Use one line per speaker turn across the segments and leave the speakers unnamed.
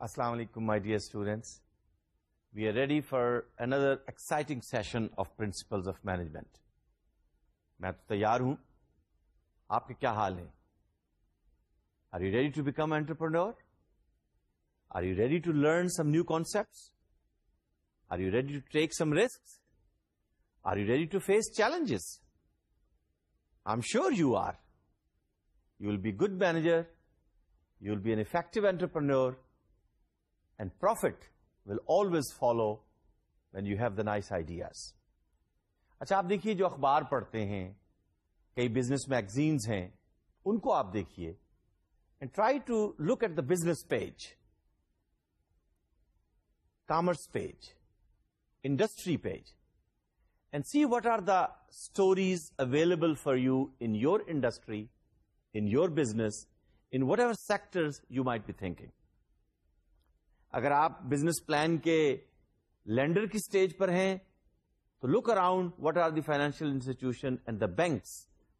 Assalamu alaikum, my dear students. We are ready for another exciting session of Principles of Management. تو تیار ہوں آپ کے کیا حال ہیں are you ready to become entrepreneur are you ready to learn some new concept are you ready to take some risk are you ready to face challenges I am sure you are you will be good manager you will be an effective entrepreneur and profit will always follow when you have the nice ideas اچھا آپ دیکھیے جو اخبار پڑھتے ہیں کئی business magazines ہیں ان کو آپ دیکھیے and try to look at the business page commerce page industry page and see what are the stories available for you in your industry in your business in whatever sector you might be thinking اگر آپ business plan کے lander کی stage پر ہیں look around what are the financial institution and the banks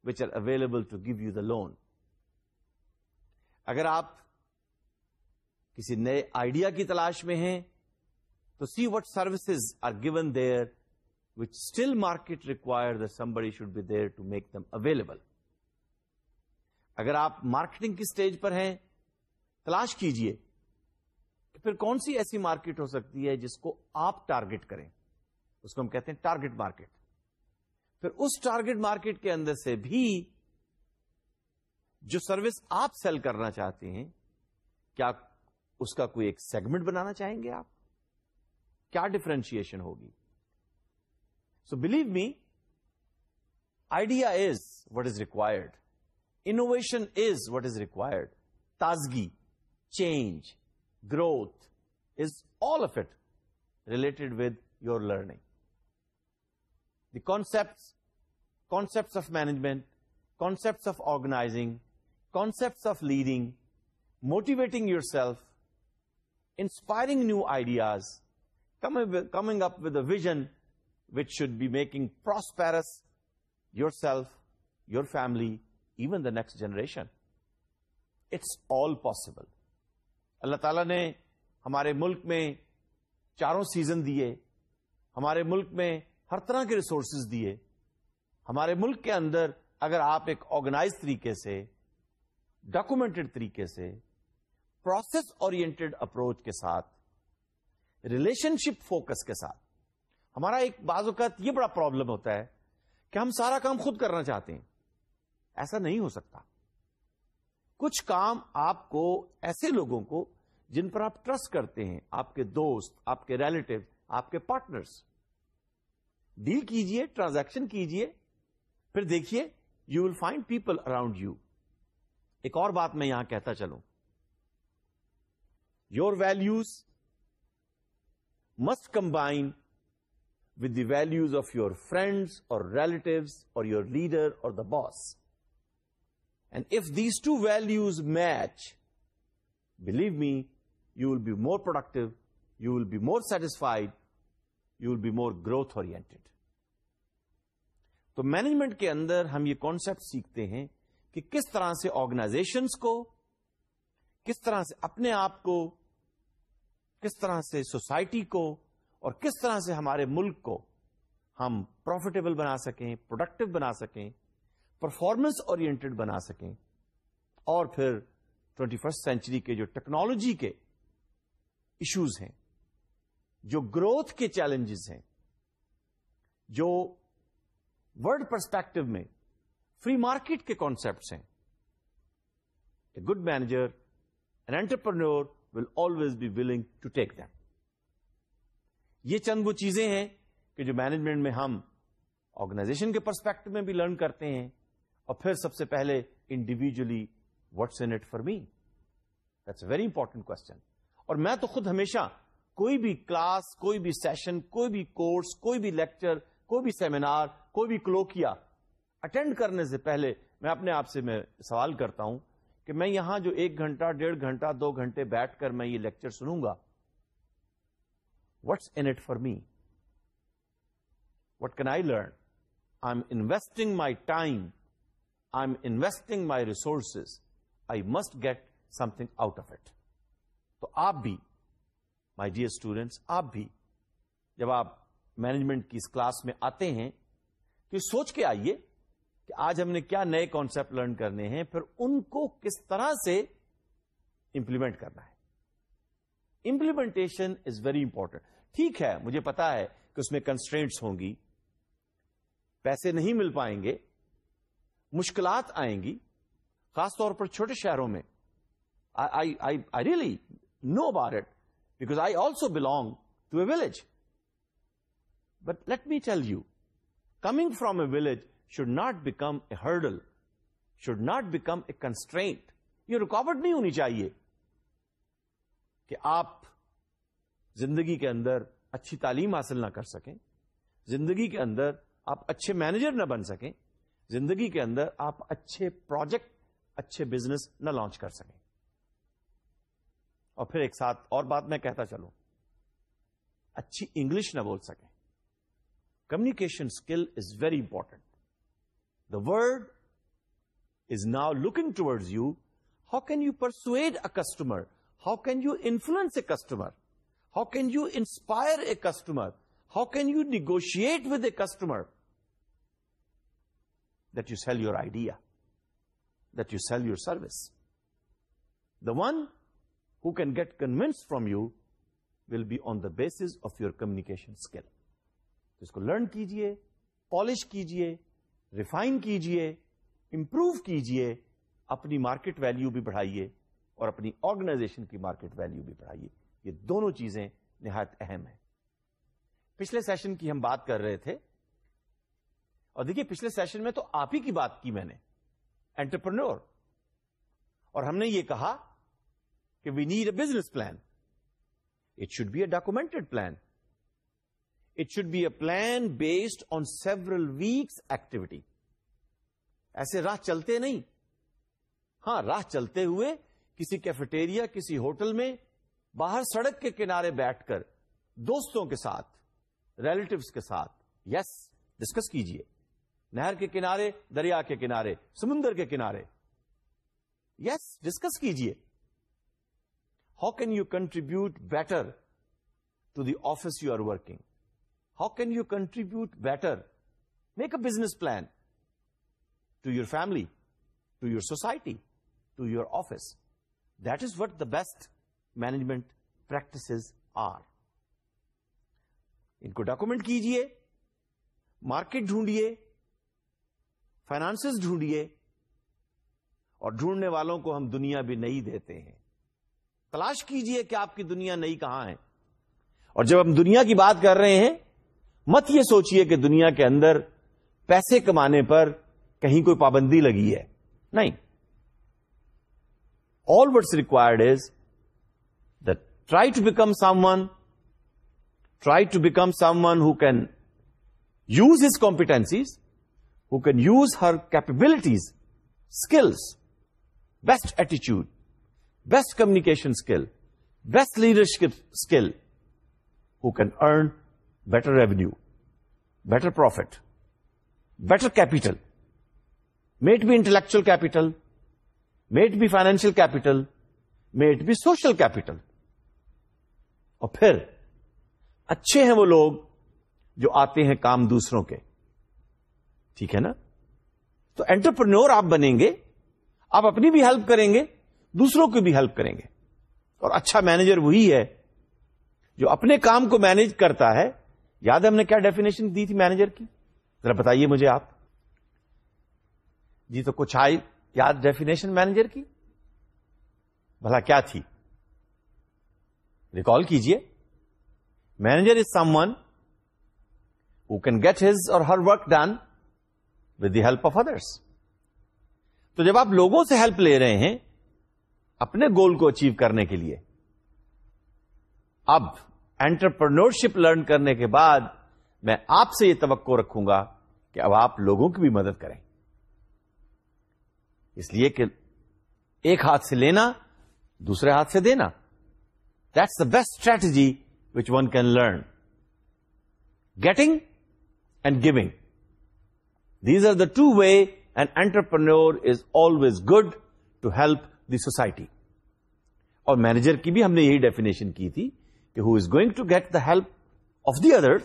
which are available to give you the loan اگر آپ کسی نئے آئیڈیا کی تلاش میں ہیں تو see what services are given there which still market require some بڑی should be there to make them available اگر آپ مارکیٹنگ کی اسٹیج پر ہیں تلاش کیجئے کہ پھر کون سی ایسی مارکیٹ ہو سکتی ہے جس کو آپ ٹارگیٹ کریں اس کو ہم کہتے ہیں ٹارگیٹ مارکیٹ پھر اس ٹارگیٹ مارکیٹ کے اندر سے بھی جو سروس آپ سیل کرنا چاہتے ہیں کیا اس کا کوئی ایک سیگمنٹ بنانا چاہیں گے آپ کیا ڈفرینشیشن ہوگی so believe me idea is what is required innovation is what is required تازگی change growth is all of it related with your learning concepts concept of management concept of organizing concept of leading motivating yourself inspiring new ideas coming up with vision which should be making prosperous yourself your family even the next generation it's all possible اللہ تعالیٰ نے ہمارے ملک میں چاروں season دیے ہمارے ملک میں ہر طرح کے ریسورسز دیے ہمارے ملک کے اندر اگر آپ ایک آرگنائز طریقے سے ڈاکومینٹڈ طریقے سے پروسیس اورینٹڈ اپروچ کے ساتھ ریلیشن شپ فوکس کے ساتھ ہمارا ایک بعض اوقات یہ بڑا پرابلم ہوتا ہے کہ ہم سارا کام خود کرنا چاہتے ہیں ایسا نہیں ہو سکتا کچھ کام آپ کو ایسے لوگوں کو جن پر آپ ٹرسٹ کرتے ہیں آپ کے دوست آپ کے ریلیٹو آپ کے پارٹنرس ڈیل کیجیے ٹرانزیکشن کیجیے پھر دیکھیے you will find people around you ایک اور بات میں یہاں کہتا چلوں your values must combine with the values of your friends اور ریلیٹوز اور یور لیڈر اور the boss and if these two values match believe me you will be more productive you will be more satisfied you will be more growth growth اور management کے اندر ہم یہ concept سیکھتے ہیں کہ کس طرح سے آرگنائزیشنس کو کس طرح سے اپنے آپ کو کس طرح سے سوسائٹی کو اور کس طرح سے ہمارے ملک کو ہم پروفیٹیبل بنا سکیں پروڈکٹیو بنا سکیں پرفارمنس اورینٹیڈ بنا سکیں اور پھر ٹوینٹی فرسٹ سینچری کے جو ٹیکنالوجی کے ایشوز ہیں جو گروتھ کے چیلنجز ہیں جو ورلڈ پرسپیکٹو میں فری مارکیٹ کے کانسیپٹس ہیں a good manager an entrepreneur will always be willing to take them یہ چند وہ چیزیں ہیں کہ جو مینجمنٹ میں ہم آرگنائزیشن کے پرسپیکٹو میں بھی لرن کرتے ہیں اور پھر سب سے پہلے individually what's a it for me that's a very important question اور میں تو خود ہمیشہ کوئی بھی کلاس کوئی بھی سیشن کوئی بھی کورس کوئی بھی لیکچر کوئی بھی سیمینار کوئی بھی کلوکیا اٹینڈ کرنے سے پہلے میں اپنے آپ سے میں سوال کرتا ہوں کہ میں یہاں جو ایک گھنٹہ ڈیڑھ گھنٹہ دو گھنٹے بیٹھ کر میں یہ لیکچر سنوں گا what's in it for me what can I learn I am investing my time I am investing my resources I must get something out of it تو آپ بھی مائی ڈیئر اسٹوڈینٹس آپ بھی جب آپ مینجمنٹ کی اس کلاس میں آتے ہیں تو سوچ کے آئیے کہ آج ہم نے کیا نئے کانسپٹ لرن کرنے ہیں پھر ان کو کس طرح سے امپلیمنٹ کرنا ہے امپلیمنٹیشن از ویری امپورٹنٹ ٹھیک ہے مجھے پتا ہے کہ اس میں کنسٹرینٹس ہوں گی پیسے نہیں مل پائیں گے مشکلات آئیں گی خاص طور پر چھوٹے شہروں میں I really know it because I also belong to a village but let me tell you coming from a village should not become a hurdle should not become a constraint یہ رکاوٹ نہیں ہونی چاہیے کہ آپ زندگی کے اندر اچھی تعلیم حاصل نہ کر سکیں زندگی کے اندر آپ اچھے مینیجر نہ بن سکیں زندگی کے اندر آپ اچھے پروجیکٹ اچھے بزنس نہ لانچ کر سکیں اور پھر ایک ساتھ اور بات میں کہتا چلوں اچھی انگلش نہ بول سکیں communication skill is very important the word is now looking towards you how can you persuade a customer how can you influence a customer how can you inspire a customer how can you negotiate with a customer that you sell your idea that you sell your service the one who can get convinced from you will be on the basis of your communication skill. اس کو learn کیجئے polish کیجئے refine کیجئے improve کیجئے اپنی market value بھی بڑھائیے اور اپنی آرگنائزیشن کی مارکیٹ ویلیو بھی بڑھائیے یہ دونوں چیزیں نہایت اہم ہیں پچھلے سیشن کی ہم بات کر رہے تھے اور دیکھیے پچھلے سیشن میں تو آپ ہی کی بات کی میں نے انٹرپرنور اور ہم نے یہ کہا کہ we need a business plan it should be a documented plan it should be a plan based on several weeks activity ایسے راہ چلتے نہیں ہاں راہ چلتے ہوئے کسی کیفیٹیریا کسی ہوٹل میں باہر سڑک کے کنارے بیٹھ کر دوستوں کے ساتھ ریلیٹوس کے ساتھ یس yes, ڈسکس کیجئے نہر کے کنارے دریا کے کنارے سمندر کے کنارے یس yes, ڈسکس کیجئے how can you contribute better to the office you are working how can you contribute better make a business plan to your family to your society to your office that is what the best management practices are ان کو document کیجئے market ڈھونڈیے finances ڈھونڈیے اور ڈھونڈنے والوں کو ہم دنیا بھی نہیں دیتے ہیں تلاش کیجئے کہ آپ کی دنیا نئی کہاں ہے اور جب ہم دنیا کی بات کر رہے ہیں مت یہ سوچئے کہ دنیا کے اندر پیسے کمانے پر کہیں کوئی پابندی لگی ہے نہیں all what's required is the try to become someone try to become someone who can use his competencies who can use her capabilities skills best ایٹیچیوڈ best communication skill best leadership skill who can earn better revenue better profit better capital might be intellectual capital might be financial capital might be social capital اور پھر اچھے ہیں وہ لوگ جو آتے ہیں کام دوسروں کے ٹھیک ہے نا تو انٹرپرنور آپ بنیں گے آپ اپنی بھی ہیلپ کریں گے دوسروں کی بھی ہیلپ کریں گے اور اچھا مینیجر وہی ہے جو اپنے کام کو مینیج کرتا ہے یاد ہم نے کیا ڈیفینیشن دی تھی مینیجر کی ذرا بتائیے مجھے آپ جی تو کچھ آئی یاد ڈیفینیشن مینیجر کی بھلا کیا تھی ریکال کیجیے manager is someone who can get his or her work done with the help of others تو جب آپ لوگوں سے ہیلپ لے رہے ہیں اپنے گول کو اچیو کرنے کے لیے اب انٹرپرنورشپ لرن کرنے کے بعد میں آپ سے یہ توقع رکھوں گا کہ اب آپ لوگوں کی بھی مدد کریں اس لیے کہ ایک ہاتھ سے لینا دوسرے ہاتھ سے دینا that's the best strategy which one can learn getting and giving these are the two way and entrepreneur is always good to help the society اور مینیجر کی بھی ہم نے یہی ڈیفینیشن کی تھی کہ who is going to get the help of the other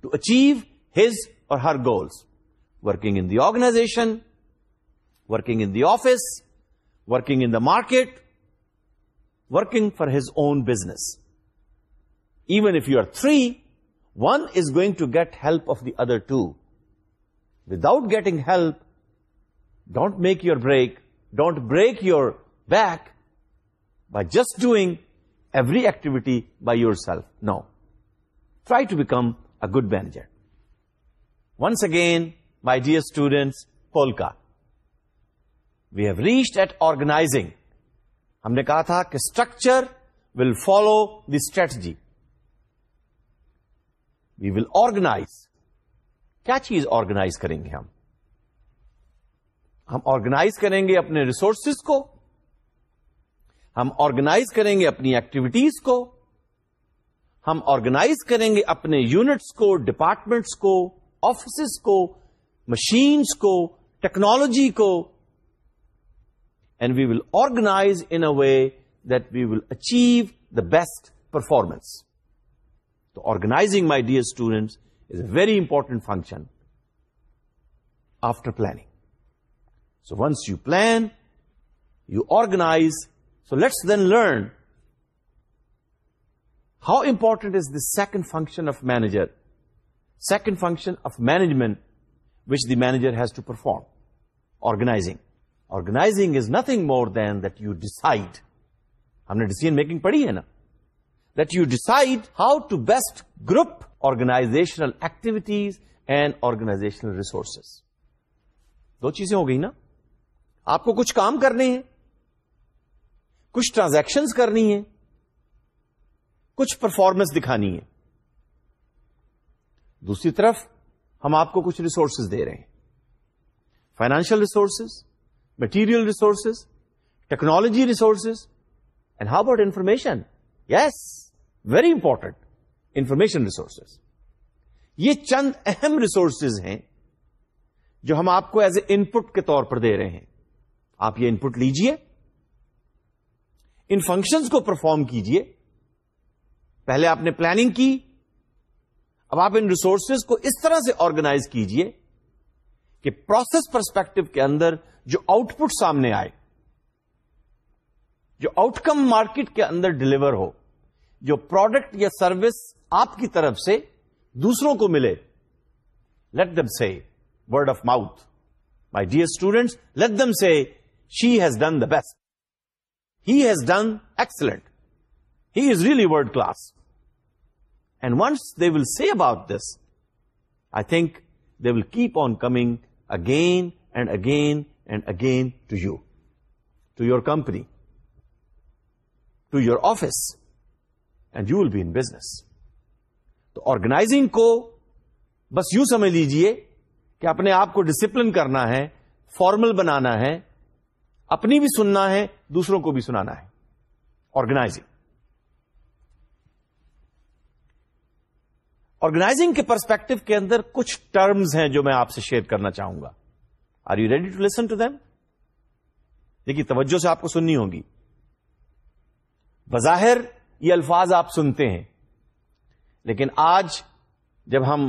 to achieve his or her goals working in the organization working in the office working in the market working for his own business even if you are three one is going to get help of the other to without getting help don't make your break don't break your back just doing every activity by yourself no try to become a good manager once again bye dear students polka we have reach at organizing ہم نے کہا تھا کہ structure will follow the strategy we will organize کیا چیز آرگنا کریں گے ہم ہم آرگناز کریں گے اپنے ریسورسز کو ہم آرگنائز کریں گے اپنی ایکٹیویٹیز کو ہم آرگنائز کریں گے اپنے یونٹس کو ڈپارٹمنٹس کو آفسز کو مشینس کو ٹیکنالوجی کو and we will organize in a way that we will achieve the best performance تو organizing my dear students is a very important function after planning so once you plan you organize so let's then learn how important is the second function of manager second function of management which the manager has to perform organizing organizing is nothing more than that you decide ہم نے decision making پڑھی ہے نا that you decide how to best group organizational activities and organizational resources دو چیزیں ہو گئی نا آپ کو کچھ کام کرنے ہیں کچھ ٹرانزیکشن کرنی ہے کچھ پرفارمنس دکھانی ہے دوسری طرف ہم آپ کو کچھ ریسورسز دے رہے ہیں financial resources material resources technology resources and how about information yes very important information resources یہ چند اہم ریسورسز ہیں جو ہم آپ کو ایز اے انپٹ کے طور پر دے رہے ہیں آپ یہ ان پٹ لیجیے ان فنکشنس کو پرفارم کیجیے پہلے آپ نے پلاننگ کی اب آپ ان ریسورسز کو اس طرح سے آرگنائز کیجیے کہ پروسیس پرسپیکٹو کے اندر جو آؤٹ پٹ سامنے آئے جو آؤٹ کم مارکیٹ کے اندر ڈلیور ہو جو پروڈکٹ یا سروس آپ کی طرف سے دوسروں کو ملے let them say word of mouth my dear students let them say she has done the best has done excellent he is really world class and once they will see about this I think they will keep on coming again and again and again to you to your company to your office and you will be in business تو organizing کو بس یوں سمجھ لیجئے کہ اپنے آپ کو ڈسپلن کرنا ہے فارمل بنانا ہے اپنی بھی سننا ہے دوسروں کو بھی سنانا ہے آرگنائزنگ آرگنائزنگ کے پرسپیکٹو کے اندر کچھ ٹرمز ہیں جو میں آپ سے شیئر کرنا چاہوں گا are you ready to listen to them دیکھیے توجہ سے آپ کو سننی ہوگی بظاہر یہ الفاظ آپ سنتے ہیں لیکن آج جب ہم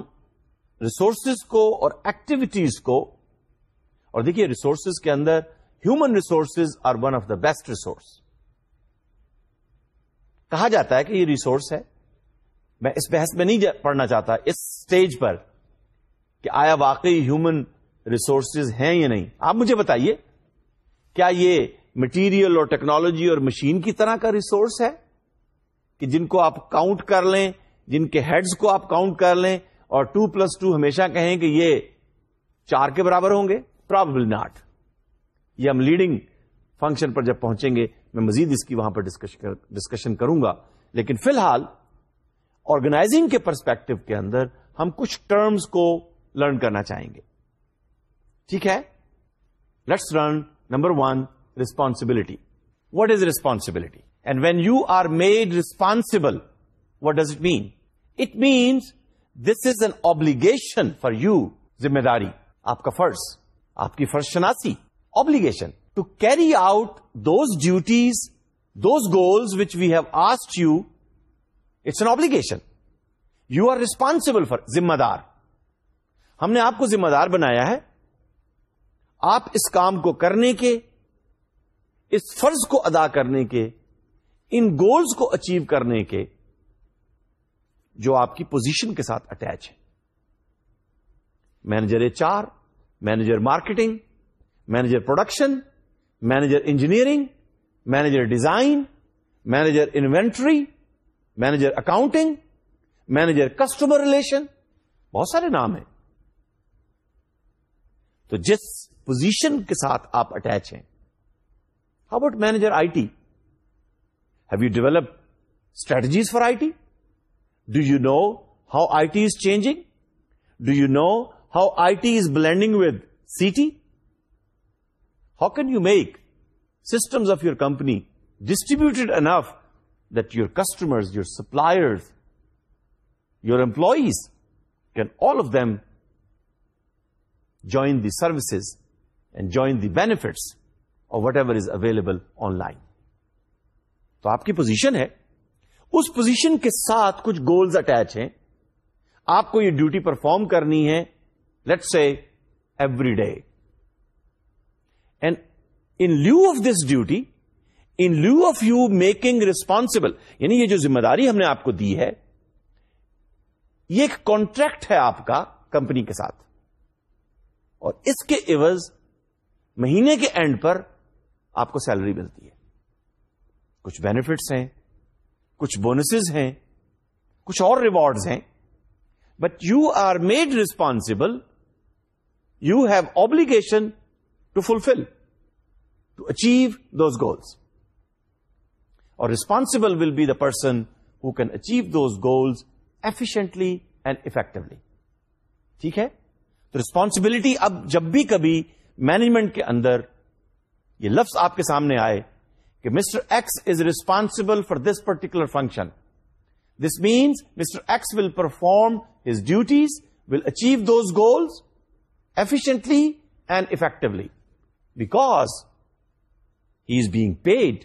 ریسورسز کو اور ایکٹیویٹیز کو اور دیکھیے ریسورسز کے اندر human resources are one of the best resource کہا جاتا ہے کہ یہ ریسورس ہے میں اس بحث میں نہیں پڑھنا چاہتا اس اسٹیج پر کہ آیا واقعی ہیومن ریسورسز ہیں یا نہیں آپ مجھے بتائیے کیا یہ مٹیریل اور ٹیکنالوجی اور مشین کی طرح کا ریسورس ہے کہ جن کو آپ کاؤنٹ کر لیں جن کے ہیڈز کو آپ کاؤنٹ کر لیں اور ٹو پلس ٹو ہمیشہ کہیں کہ یہ چار کے برابر ہوں گے پرابلم ناٹ ہم لیڈنگ فنکشن پر جب پہنچیں گے میں مزید اس کی وہاں پر ڈسکشن کروں گا لیکن فی الحال آرگنائزنگ کے پرسپیکٹو کے اندر ہم کچھ ٹرمز کو لرن کرنا چاہیں گے ٹھیک ہے let's learn number one responsibility what is responsibility and when you are made responsible what does it mean it means this is an obligation for you ذمہ داری آپ کا فرض آپ کی فرض شناسی obligation to carry out those duties, those goals which we have asked you, it's an obligation. You are responsible for, ذمہ دار ہم نے آپ کو ذمہ دار بنایا ہے آپ اس کام کو کرنے کے اس فرض کو ادا کرنے کے ان گولز کو اچیو کرنے کے جو آپ کی پوزیشن کے ساتھ اٹیچ ہے manager H R manager marketing manager production manager engineering manager design manager inventory manager accounting manager customer relation بہت سارے نام ہیں تو جس پوزیشن کے ساتھ آپ اٹیچ ہیں how about manager I T have you develop strategies for I T do you know how I T is changing do you know how I T is blending with C T how can you make systems of your company distributed in that your customers your suppliers your employees can all of them join the services and join the benefits or whatever is available online تو آپ کی position ہے اس position کے ساتھ کچھ goals attach ہیں آپ کو یہ ڈیوٹی پرفارم کرنی ہے let say every day in lieu of this duty in lieu of you making responsible یعنی یہ جو ذمہ داری ہم نے آپ کو دی ہے یہ ایک کانٹریکٹ ہے آپ کا کمپنی کے ساتھ اور اس کے عوض مہینے کے اینڈ پر آپ کو سیلری ملتی ہے کچھ بینیفٹس ہیں کچھ بونسز ہیں کچھ اور ریوارڈز ہیں but you are made responsible you have obligation to fulfil to achieve those goals اور responsible will be the person who can achieve those goals efficiently and effectively ٹھیک ہے تو ریسپانسبلٹی اب جب بھی کبھی مینجمنٹ کے اندر یہ لفظ آپ کے سامنے آئے کہ mister X is responsible for this particular function this means mister X will perform his duties will achieve those goals efficiently and effectively because he is being paid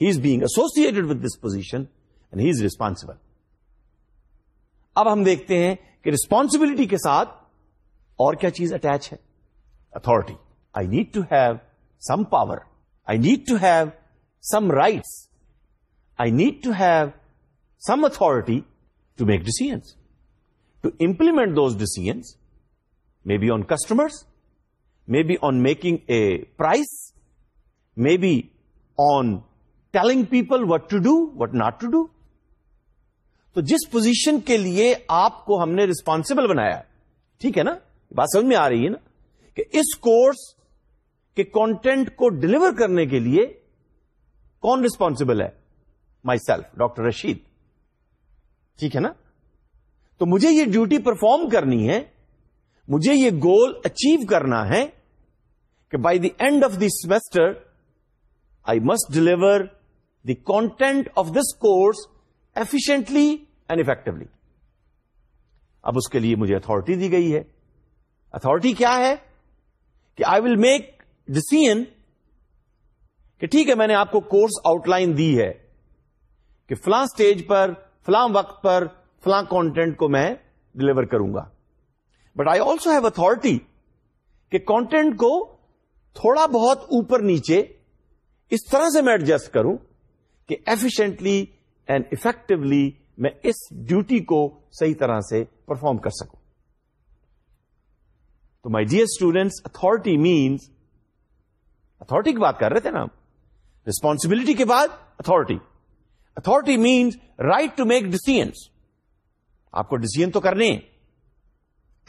he is being associated with this position and he is responsible. اب ہم دیکھتے ہیں کہ responsibility کے ساتھ اور کیا چیز اٹیچ ہے authority I need to have some power I need to have some rights I need to have some authority to make decisions to implement those decisions may be on customers may be on making a prize may be on telling people what to do what not to do تو جس position کے لیے آپ کو ہم نے responsible بنایا ٹھیک ہے نا بات سمجھ میں آ رہی ہے نا کہ اس کورس کے کانٹینٹ کو ڈلیور کرنے کے لیے کون ریسپانسبل ہے مائی سیلف ڈاکٹر رشید ٹھیک ہے نا تو مجھے یہ ڈیوٹی پرفارم کرنی ہے مجھے یہ گول اچیو کرنا ہے کہ by the end of the semester I must deliver the content of this course efficiently and effectively اب اس کے لیے مجھے اتارٹی دی گئی ہے اتارٹی کیا ہے کہ آئی ول میک ڈسیزن کہ ٹھیک ہے میں نے آپ کو کورس آؤٹ لائن دی ہے کہ فلاں اسٹیج پر فلاں وقت پر فلاں کانٹینٹ کو میں ڈلیور کروں گا but I also have authority کہ کانٹینٹ کو تھوڑا بہت اوپر نیچے اس طرح سے میں ایڈجسٹ کروں کہ ایفیشنٹلی اینڈ افیکٹولی میں اس ڈیوٹی کو صحیح طرح سے پرفارم کر سکوں تو my dear students authority means authority کی بات کر رہے تھے نا ہم ریسپانسبلٹی کے بعد authority authority means right to make decisions آپ کو ڈیسیجن تو کرنے ہیں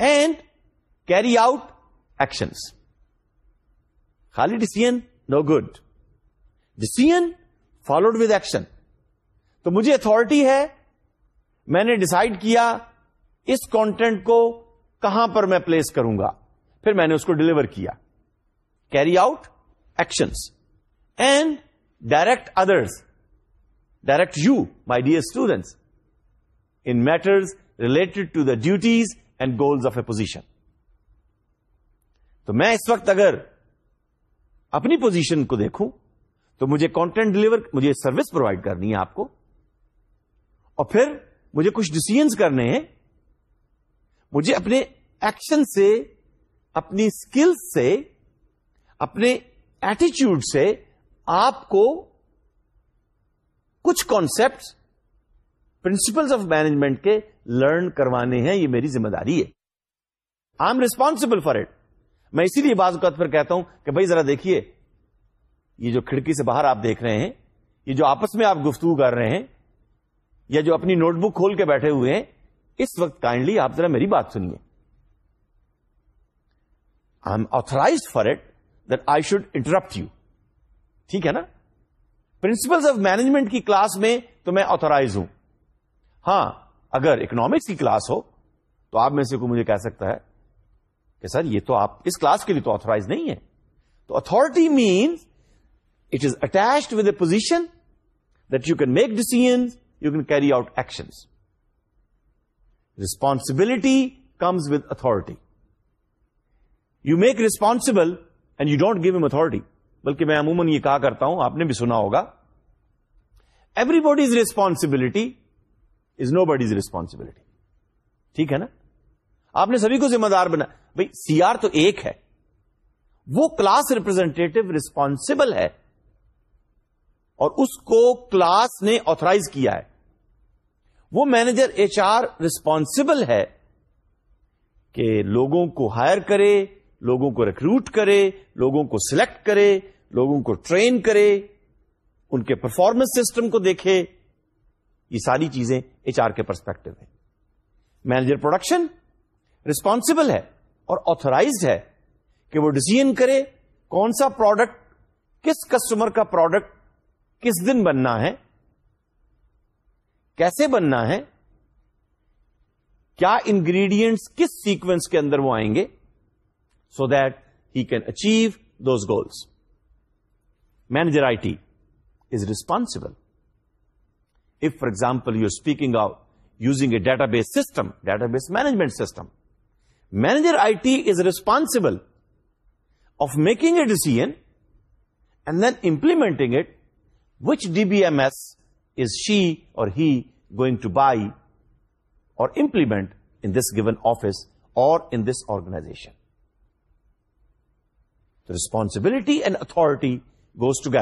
اینڈ کیری آؤٹ ایکشنس خالی decision no good decision followed with action تو مجھے اتارٹی ہے میں نے ڈسائڈ کیا اس کانٹینٹ کو کہاں پر میں پلیس کروں گا پھر میں نے اس کو ڈلیور کیا carry out actions and direct others direct you my dear students in matters related to the duties and goals of a position تو میں اس وقت اگر اپنی پوزیشن کو دیکھوں تو مجھے کانٹینٹ ڈلیور مجھے سروس پرووائڈ کرنی ہے آپ کو اور پھر مجھے کچھ ڈسیزنس کرنے ہیں مجھے اپنے ایکشن سے اپنی اسکلس سے اپنے ایٹیچیوڈ سے آپ کو کچھ کانسپٹ پرنسپلس آف مینجمنٹ کے لرن کروانے ہیں یہ میری ذمہ داری ہے I am responsible for it میں اسی لیے بعض اوقات پر کہتا ہوں کہ بھائی ذرا دیکھیے یہ جو کھڑکی سے باہر آپ دیکھ رہے ہیں یہ جو آپس میں آپ گفتگو کر رہے ہیں یا جو اپنی نوٹ بک کھول کے بیٹھے ہوئے ہیں اس وقت کائنڈلی آپ ذرا میری بات سنیے I am authorize for it they should interrupt you ٹھیک ہے نا پرنسپلس آف مینجمنٹ کی کلاس میں تو میں آتھرائز ہوں ہاں اگر اکنامکس کی کلاس ہو تو آپ میں سے کوئی مجھے کہہ سکتا ہے کہ سر یہ تو آپ اس کلاس کے لیے تو آتھورائز نہیں ہے تو authority means it is attached with a position that you can make decision you can carry out action responsibility comes with authority you make responsible and you don't give them authority بلکہ میں عموماً یہ کہا کرتا ہوں آپ نے بھی سنا ہوگا everybody is responsibility nobody's responsibility ٹھیک ہے نا آپ نے سبھی کو ذمہ دار بنا بھائی سی آر تو ایک ہے وہ کلاس ریپرزینٹیٹو ریسپانسبل ہے اور اس کو کلاس نے آترائز کیا ہے وہ مینیجر ایچ آر ریسپونسبل ہے کہ لوگوں کو ہائر کرے لوگوں کو ریکروٹ کرے لوگوں کو سلیکٹ کرے لوگوں کو ٹرین کرے ان کے پرفارمنس سسٹم کو دیکھے یہ ساری چیزیں ایچ آر کے پرسپیکٹو ہیں مینیجر پروڈکشن ریسپانسبل ہے اور آتھورائزڈ ہے کہ وہ ڈسیزن کرے کون سا پروڈکٹ کس کسٹمر کا پروڈکٹ کس دن بننا ہے کیسے بننا ہے کیا انگریڈینٹس کس سیکوینس کے اندر وہ آئیں گے so that he can achieve those goals manager I T is responsible for example you are speaking oh using a database system database management system manager I T is responsible of making a decision and then implementing it which D B M S is she or he going to buy or implement in this given office or in this organization responsibility and authority goes to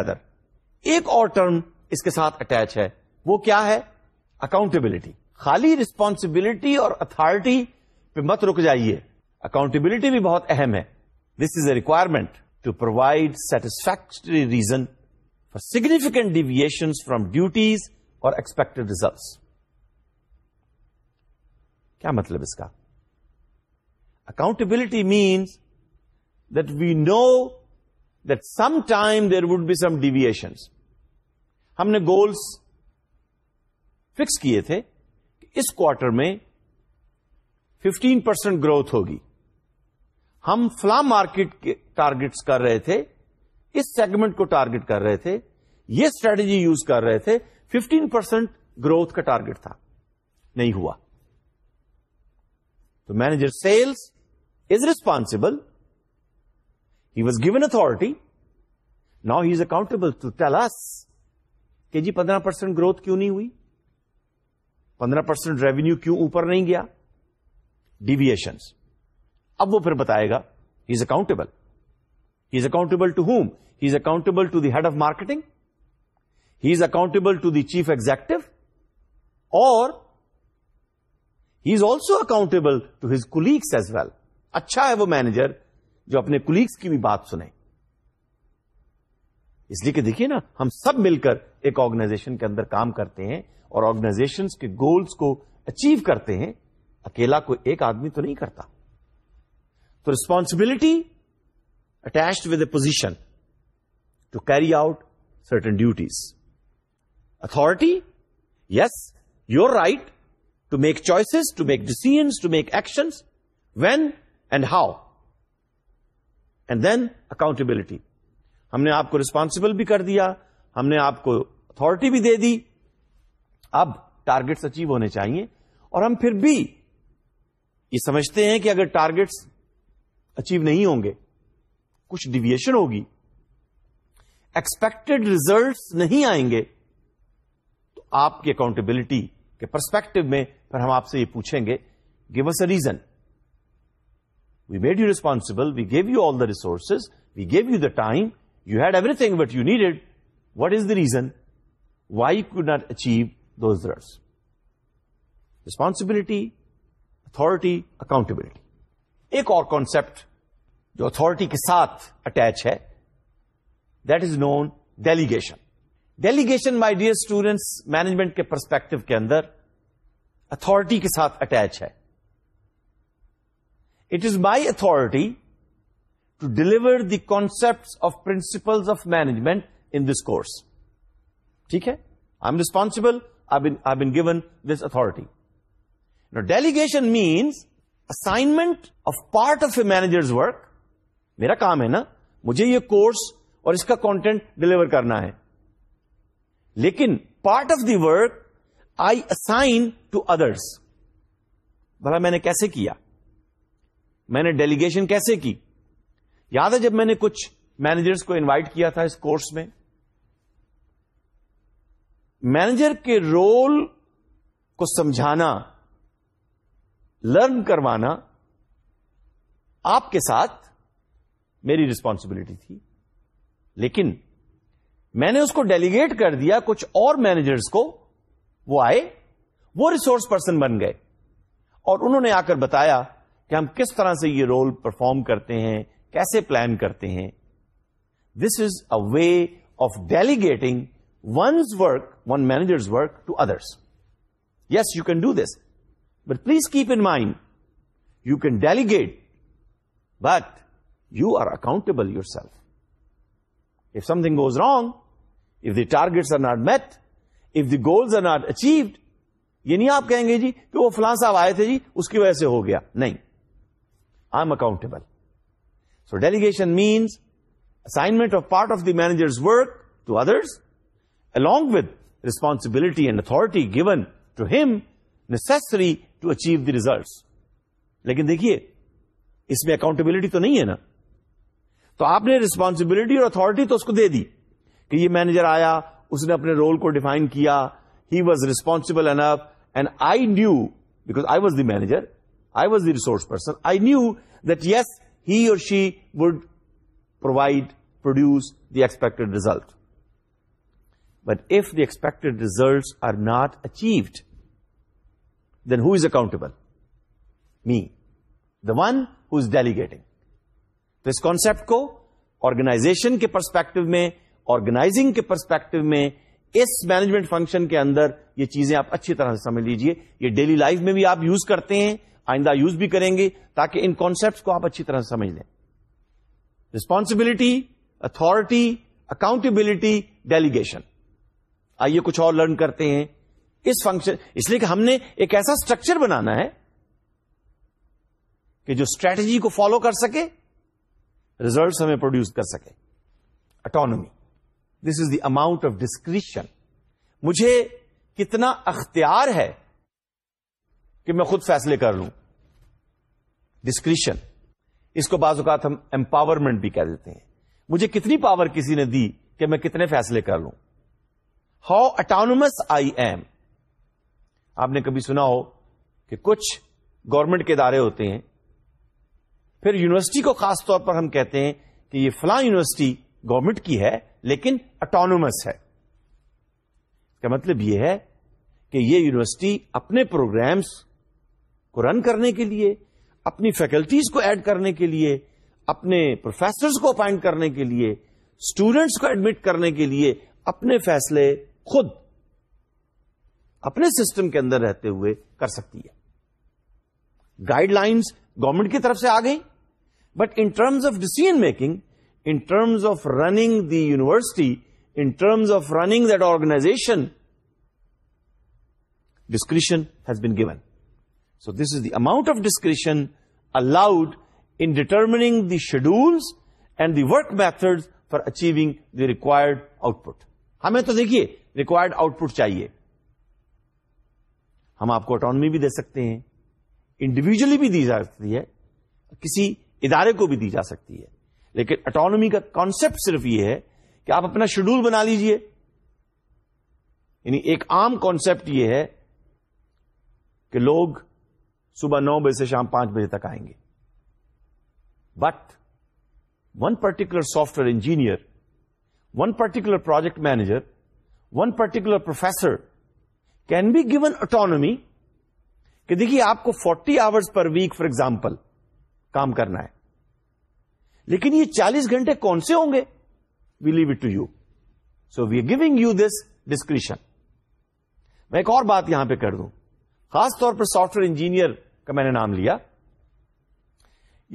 ایک اور term اس کے ساتھ attach ہے وہ کیا ہے accountability خالی responsibility اور اتارٹی پہ مت رک جائیے اکاؤنٹبلٹی بھی بہت اہم ہے this is a requirement to provide satisfactory reason for significant deviation from duties or expect results کیا مطلب اس کا accountability means that we know that some time there would be some deviation ہم نے گولس فکس کیے تھے کہ اس کوارٹر میں ففٹین پرسینٹ گروتھ ہوگی ہم فلاں مارکیٹ کے ٹارگیٹ کر رہے تھے اس سیگمنٹ کو ٹارگیٹ کر رہے تھے یہ اسٹریٹجی یوز کر رہے تھے ففٹین پرسینٹ گروتھ کا ٹارگیٹ تھا نہیں ہوا تو manager sales is responsible he was given authority now he is accountable to us کہ جی پندرہ پرسینٹ گروتھ کیوں نہیں ہوئی پندرہ پرسینٹ ریونیو کیوں اوپر نہیں گیا ڈیویشن اب وہ پھر بتائے گا he is accountable he is accountable to whom he is accountable to the head of marketing he is accountable to the chief executive اور he is also accountable to his colleagues as well اچھا ہے وہ manager جو اپنے colleagues کی بھی بات سنیں اس لیے کہ دیکھیے نا ہم سب مل کر ایک آرگنائزیشن کے اندر کام کرتے ہیں اور آرگنائزیشن کے گولس کو اچیو کرتے ہیں اکیلا کوئی ایک آدمی تو نہیں کرتا تو responsibility attached with a position to carry out certain duties authority yes your right to make choices to make decisions to make action when and how and then accountability ہم نے آپ کو ریسپانسبل بھی کر دیا ہم نے آپ کو اتارٹی بھی دے دی اب ٹارگیٹس اچیو ہونے چاہیے اور ہم پھر بھی یہ سمجھتے ہیں کہ اگر ٹارگیٹس اچیو نہیں ہوں گے کچھ ڈیویشن ہوگی ایکسپیکٹڈ ریزلٹس نہیں آئیں گے تو آپ کی اکاؤنٹبلٹی کے پرسپیکٹو میں پھر ہم آپ سے یہ پوچھیں گے give us a reason we made you responsible we gave you all the resources we gave you the time you had everything what you needed what is the reason why could not achieve those responsibility authority accountability ایک اور concept جو authority کے ساتھ attach ہے that is node delegation delegation my dear students management کے perspective کے اندر authority کے ساتھ اٹیچ ہے it is my authority to deliver the concept of principle of management in this course ٹھیک ہے I am responsible I been given this authority delegation means assignment of part of a manager's work میرا کام ہے نا مجھے یہ course اور اس کا کانٹینٹ ڈلیور کرنا ہے لیکن part of the work I assign to others بھلا میں نے کیسے کیا میں نے ڈیلیگیشن کیسے کی یاد ہے جب میں نے کچھ مینیجرس کو انوائٹ کیا تھا اس کورس میں مینیجر کے رول کو سمجھانا لرن کروانا آپ کے ساتھ میری ریسپانسبلٹی تھی لیکن میں نے اس کو ڈیلیگیٹ کر دیا کچھ اور مینیجرس کو وہ آئے وہ ریسورس پرسن بن گئے اور انہوں نے آ کر بتایا کہ ہم کس طرح سے یہ رول پرفارم کرتے ہیں کیسے پلان کرتے ہیں this is a way of delegating one's work one manager's work to others yes you can do this but please keep in mind you can delegate but you are accountable yourself if something goes wrong if the targets are not met if the goals are not achieved یہ نہیں آپ کہیں گے جی کہ وہ فلاں صاحب آئے تھے جی اس کی وجہ سے ہو گیا نہیں I am accountable delegation means assignment of part of the manager's work to others along with responsibility and authority given to him necessary to achieve the results لیکن دیکھیے اس میں اکاؤنٹبلٹی تو نہیں ہے نا تو آپ نے ریسپانسبلٹی اور اتارٹی تو اس کو دے دی کہ یہ مینیجر آیا اس نے اپنے رول کو ڈیفائن کیا he was responsible enough and I knew because I was the manager I was the resource person I knew that yes or she the provide produce the if result but if the not achieved, are not achieved accountable? Me. Me the one is delegating تو اس ko, organization ke perspective mein, میں ke perspective میں اس management function کے اندر یہ چیزیں آپ اچھی طرح سے سمجھ لیجئے یہ ڈیلی لائف میں بھی آپ یوز کرتے ہیں آئندہ یوز بھی کریں گے تاکہ ان کانسیپٹس کو آپ اچھی طرح سمجھ لیں ریسپانسبلٹی اتارٹی اکاؤنٹبلٹی ڈیلیگیشن آئیے کچھ اور لرن کرتے ہیں اس فنکشن اس لیے کہ ہم نے ایک ایسا اسٹرکچر بنانا ہے کہ جو اسٹریٹجی کو فالو کر سکے ریزلٹس ہمیں پروڈیوس کر سکے autonomy this is the amount of discretion مجھے کتنا اختیار ہے کہ میں خود فیصلے کر لوں ڈسکریشن اس کو بعض اوقات ہم امپاورمنٹ بھی کہہ دیتے ہیں مجھے کتنی پاور کسی نے دی کہ میں کتنے فیصلے کر لوں ہاؤ اٹانومس آئی ایم آپ نے کبھی سنا ہو کہ کچھ گورنمنٹ کے ادارے ہوتے ہیں پھر یونیورسٹی کو خاص طور پر ہم کہتے ہیں کہ یہ فلاں یونیورسٹی گورنمنٹ کی ہے لیکن اٹانومس ہے کا مطلب یہ ہے کہ یہ یونیورسٹی اپنے پروگرامز کو رن کرنے کے لیے اپنی فیکلٹیز کو ایڈ کرنے کے لیے اپنے پروفیسرز کو اپائنٹ کرنے کے لیے اسٹوڈینٹس کو ایڈمٹ کرنے کے لیے اپنے فیصلے خود اپنے سسٹم کے اندر رہتے ہوئے کر سکتی ہے گائیڈ لائنس گورمنٹ کی طرف سے آ گئی but in terms of decision making in terms of running the university in terms of running that organization discretion has been given so this is the amount of discretion allowed in determining the schedules and the work method for achieving the required output ہمیں تو دیکھیے required output چاہیے ہم آپ کو autonomy بھی دے سکتے ہیں انڈیویجلی بھی دی جا سکتی ہے کسی ادارے کو بھی دی جا سکتی ہے لیکن اٹانمی کا کانسپٹ صرف یہ ہے کہ آپ اپنا شیڈول بنا لیجئے یعنی ایک عام کانسیپٹ یہ ہے کہ لوگ صبح نو بجے سے شام پانچ بجے تک آئیں گے but one particular software engineer one particular project manager one particular professor can be given autonomy کہ دیکھیے آپ کو forty hours per week for example کام کرنا ہے لیکن یہ چالیس گھنٹے کون سے ہوں گے we leave it to you so we are giving you this discretion میں ایک اور بات یہاں پہ کر دوں خاص طور پر سافٹ ویئر انجینئر کا میں نے نام لیا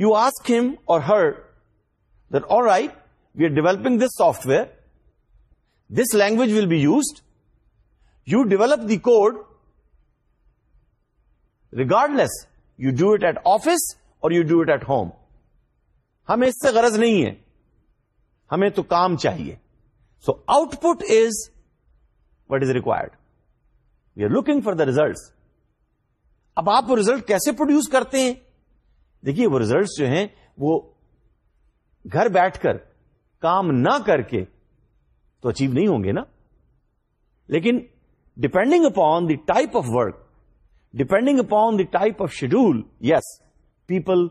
you ask him or her all right we are developing this software this language will be used you develop the code regardless you do it at office or you do it at home ہمیں اس سے غرض نہیں ہے ہمیں تو کام چاہیے so output is what is required we are looking for the results اب آپ وہ ریزلٹ کیسے پروڈیوس کرتے ہیں دیکھیے وہ ریزلٹس جو ہیں وہ گھر بیٹھ کر کام نہ کر کے تو اچیو نہیں ہوں گے نا لیکن depending upon the type of work depending upon the type of schedule yes people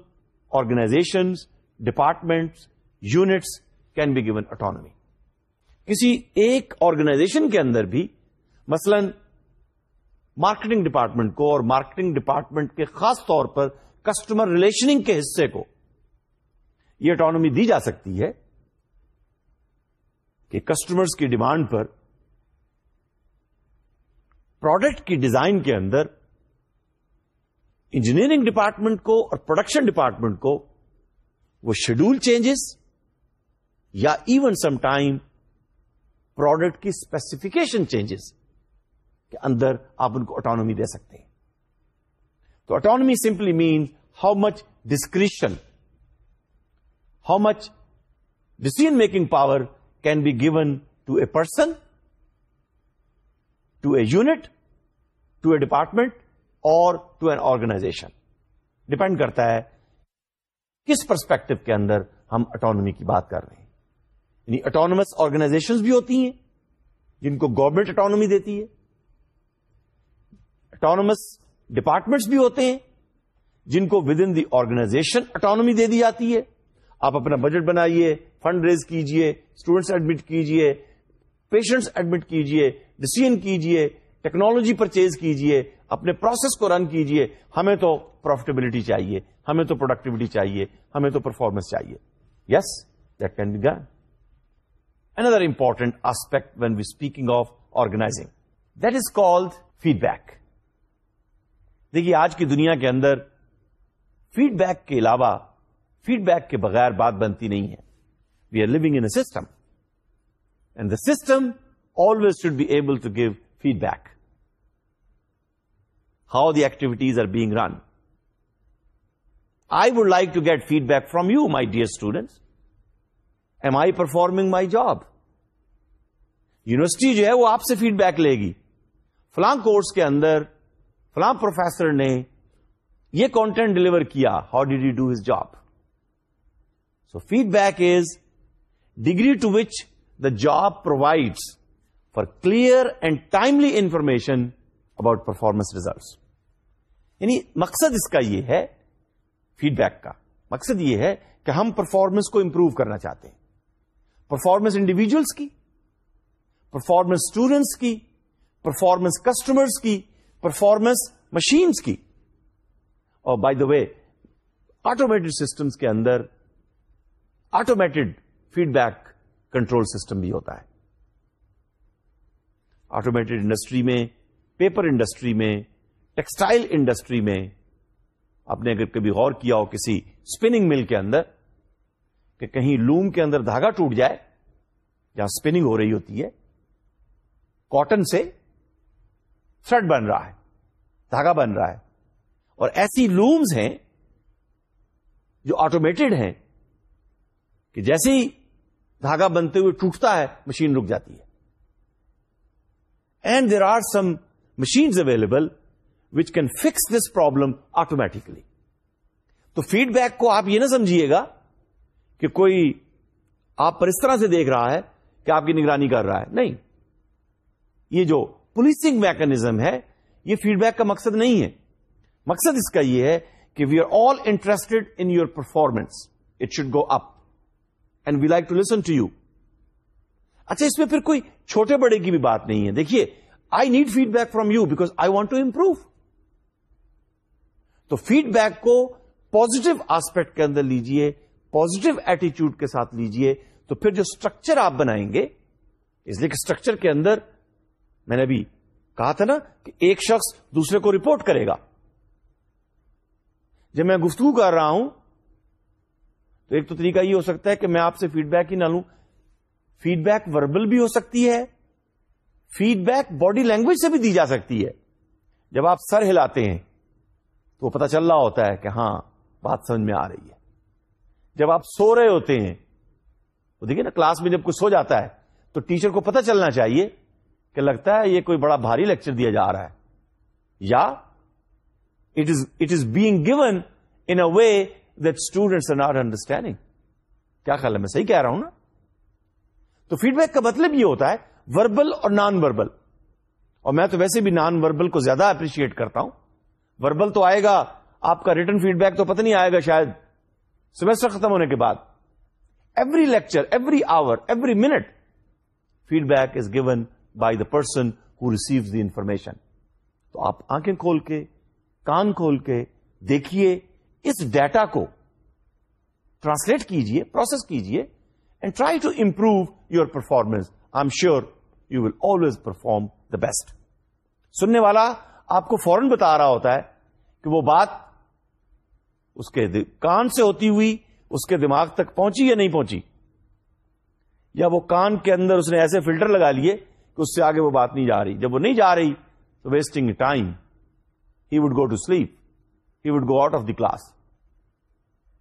organization departments units can be given autonomy کسی ایک آرگنائزیشن کے اندر بھی مثلاً مارکیٹنگ ڈپارٹمنٹ کو اور مارکیٹنگ ڈپارٹمنٹ کے خاص طور پر کسٹمر ریلیشننگ کے حصے کو یہ اٹانومی دی جا سکتی ہے کہ کسٹمرز کی ڈیمانڈ پر پروڈکٹ کی ڈیزائن کے اندر انجینئرنگ ڈپارٹمنٹ کو اور پروڈکشن ڈپارٹمنٹ کو وہ شیڈول چینجز یا ایون سم ٹائم پروڈکٹ کی اسپیسیفکیشن چینجز کے اندر آپ ان کو اٹانومی دے سکتے ہیں تو autonomy simply means how much discretion how much decision making power can be given to a person to a unit to a department or to an organization depend کرتا ہے کس پرسپیکٹو کے اندر ہم اٹانومی کی بات کر رہے ہیں یعنی اٹانومس آرگنائزیشن بھی ہوتی ہیں جن کو گورنمنٹ اٹانومی دیتی ہے اٹانومس ڈپارٹمنٹس بھی ہوتے ہیں جن کو with in the organization autonomy دے دی جاتی ہے آپ اپنا بجٹ بنائیے فنڈ ریز کیجیے اسٹوڈنٹس ایڈمٹ کیجیے پیشنٹس ایڈمٹ کیجیے ڈسیزن کیجیے ٹیکنالوجی پرچیز کیجئے کیجیے اپنے پروسیس کو رن کیجیے ہمیں تو پروفیٹیبلٹی چاہیے ہمیں تو پروڈکٹیوٹی چاہیے ہمیں تو پرفارمنس چاہیے yes that can be gone an other important aspect when we speaking of organizing that is called feedback دیکھیے آج کی دنیا کے اندر فیڈ بیک کے علاوہ فیڈ بیک کے بغیر بات بنتی نہیں ہے we are log in system and the system always should be able to give feedback how the activities are being run I would like to get feedback from you my dear student am I performing my job university جو ہے وہ آپ سے feed back لے گی فلاں course کے اندر فلاں پروفیسر نے یہ کانٹینٹ ڈلیور کیا how did you do his job so feedback is degree to which the job provides for clear and timely information about performance results یعنی مقصد اس کا یہ ہے فیڈ بیک کا مقصد یہ ہے کہ ہم پرفارمنس کو امپروو کرنا چاہتے ہیں پرفارمنس انڈیویجلس کی پرفارمنس اسٹوڈنٹس کی پرفارمنس کسٹمرس کی پرفارمنس مشینس کی اور by the way automated systems کے اندر automated feedback control system بھی ہوتا ہے آٹومیٹڈ انڈسٹری میں پیپر انڈسٹری میں ٹیکسٹائل انڈسٹری میں آپ نے اگر کبھی غور کیا ہو کسی اسپننگ مل کے اندر کہ کہیں لوم کے اندر دھاگا ٹوٹ جائے جہاں اسپننگ ہو رہی ہوتی ہے کاٹن سے تھریڈ بن رہا ہے دھاگا بن رہا ہے اور ایسی لومز ہیں جو آٹومیٹڈ ہیں کہ جیسے ہی دھاگا بنتے ہوئے ٹوٹتا ہے مشین رک جاتی ہے and there are some machine available which can fix this problem automatically تو فیڈ بیک کو آپ یہ نہ سمجھیے گا کہ کوئی آپ پر اس طرح سے دیکھ رہا ہے کہ آپ کی نگرانی کر رہا ہے نہیں یہ جو پولیسنگ میکنیزم ہے یہ فیڈ بیک کا مقصد نہیں ہے مقصد اس کا یہ ہے کہ we are all interested in your performance it should go up and we like to listen to you اچھا اس میں پھر کوئی چھوٹے بڑے کی بھی بات نہیں ہے دیکھیے I need feedback from you because I want to improve تو فیڈ بیک کو پوزیٹو آسپیکٹ کے اندر لیجیے پوزیٹو ایٹیچیوڈ کے ساتھ لیجیے تو پھر جو اسٹرکچر آپ بنائیں گے اس لیے کہ اسٹرکچر کے اندر میں نے ابھی کہا تھا نا کہ ایک شخص دوسرے کو رپورٹ کرے گا جب میں گفتگو کر رہا ہوں تو ایک تو طریقہ یہ ہو سکتا ہے کہ میں آپ سے فیڈ بیک ہی نہ لوں فیڈ بیک وربل بھی ہو سکتی ہے فیڈ بیک باڈی لینگویج سے بھی دی جا سکتی ہے جب آپ سر ہلاتے ہیں تو پتا چل رہا ہوتا ہے کہ ہاں بات سمجھ میں آ رہی ہے جب آپ سو رہے ہوتے ہیں وہ دیکھیے نا کلاس میں جب کوئی سو جاتا ہے تو ٹیچر کو پتا چلنا چاہیے کہ لگتا ہے یہ کوئی بڑا بھاری لیکچر دیا جا رہا ہے یا it it is is being given in a way that are not understanding کیا خیال ہے میں صحیح کہہ رہا ہوں نا تو فیڈ بیک کا مطلب یہ ہوتا ہے وربل اور نان وربل اور میں تو ویسے بھی نان وربل کو زیادہ اپریشیٹ کرتا ہوں وربل تو آئے گا آپ کا ریٹرن فیڈ بیک تو پتہ نہیں آئے گا شاید سیمسٹر ختم ہونے کے بعد every lecture every hour every minute feedback is given by the person who receive the information تو آپ آنکھیں کھول کے کان کھول کے دیکھیے اس ڈیٹا کو ٹرانسلیٹ کیجیے پروسیس کیجیے and try to improve your performance I am sure you will always perform the best سننے والا آپ کو فورن بتا رہا ہوتا ہے کہ وہ بات اس کے کان سے ہوتی ہوئی اس کے دماغ تک پہنچی یا نہیں پہنچی یا وہ کان کے اندر اس نے ایسے فلٹر لگا لیے اس سے آگے وہ بات نہیں جا رہی جب وہ نہیں جا رہی تو wasting time he would go to sleep he would go out of the class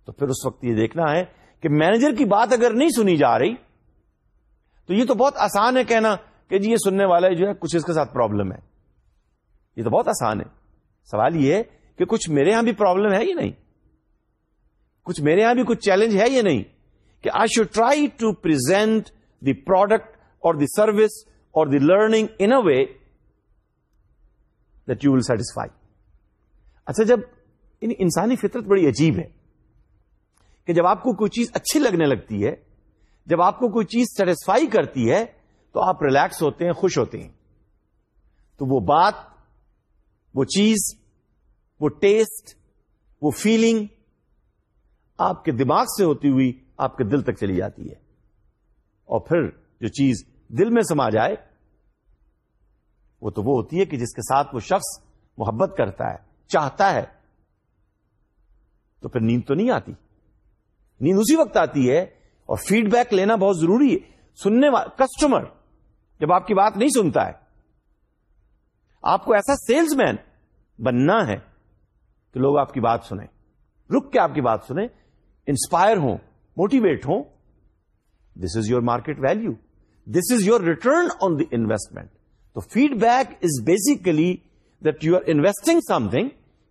تو پھر اس وقت یہ دیکھنا ہے کہ مینیجر کی بات اگر نہیں سنی جا رہی تو یہ تو بہت آسان ہے کہنا کہ جی یہ سننے والا جو ہے کچھ اس کے ساتھ پرابلم ہے یہ تو بہت آسان ہے سوال یہ ہے کہ کچھ میرے یہاں بھی پرابلم ہے یا نہیں کچھ میرے یہاں بھی کچھ چیلنج ہے یا نہیں کہ I should try to present the product اور دی سروس دی لرنگ انے دیٹ یو ول سیٹسفائی اچھا جب انسانی فطرت بڑی عجیب ہے کہ جب آپ کو کوئی چیز اچھی لگنے لگتی ہے جب آپ کو کوئی چیز سیٹسفائی کرتی ہے تو آپ ریلیکس ہوتے ہیں خوش ہوتے ہیں تو وہ بات وہ چیز وہ ٹیسٹ وہ فیلنگ آپ کے دماغ سے ہوتی ہوئی آپ کے دل تک چلی جاتی ہے اور پھر جو چیز دل میں سما جائے وہ تو وہ ہوتی ہے کہ جس کے ساتھ وہ شخص محبت کرتا ہے چاہتا ہے تو پھر نیند تو نہیں آتی نیند اسی وقت آتی ہے اور فیڈ بیک لینا بہت ضروری ہے سننے والا کسٹمر جب آپ کی بات نہیں سنتا ہے آپ کو ایسا سیلز مین بننا ہے کہ لوگ آپ کی بات سنیں رک کے آپ کی بات سنیں انسپائر ہوں موٹیویٹ ہوں this is your market value this is your return on the investment تو feedback is basically that you are investing something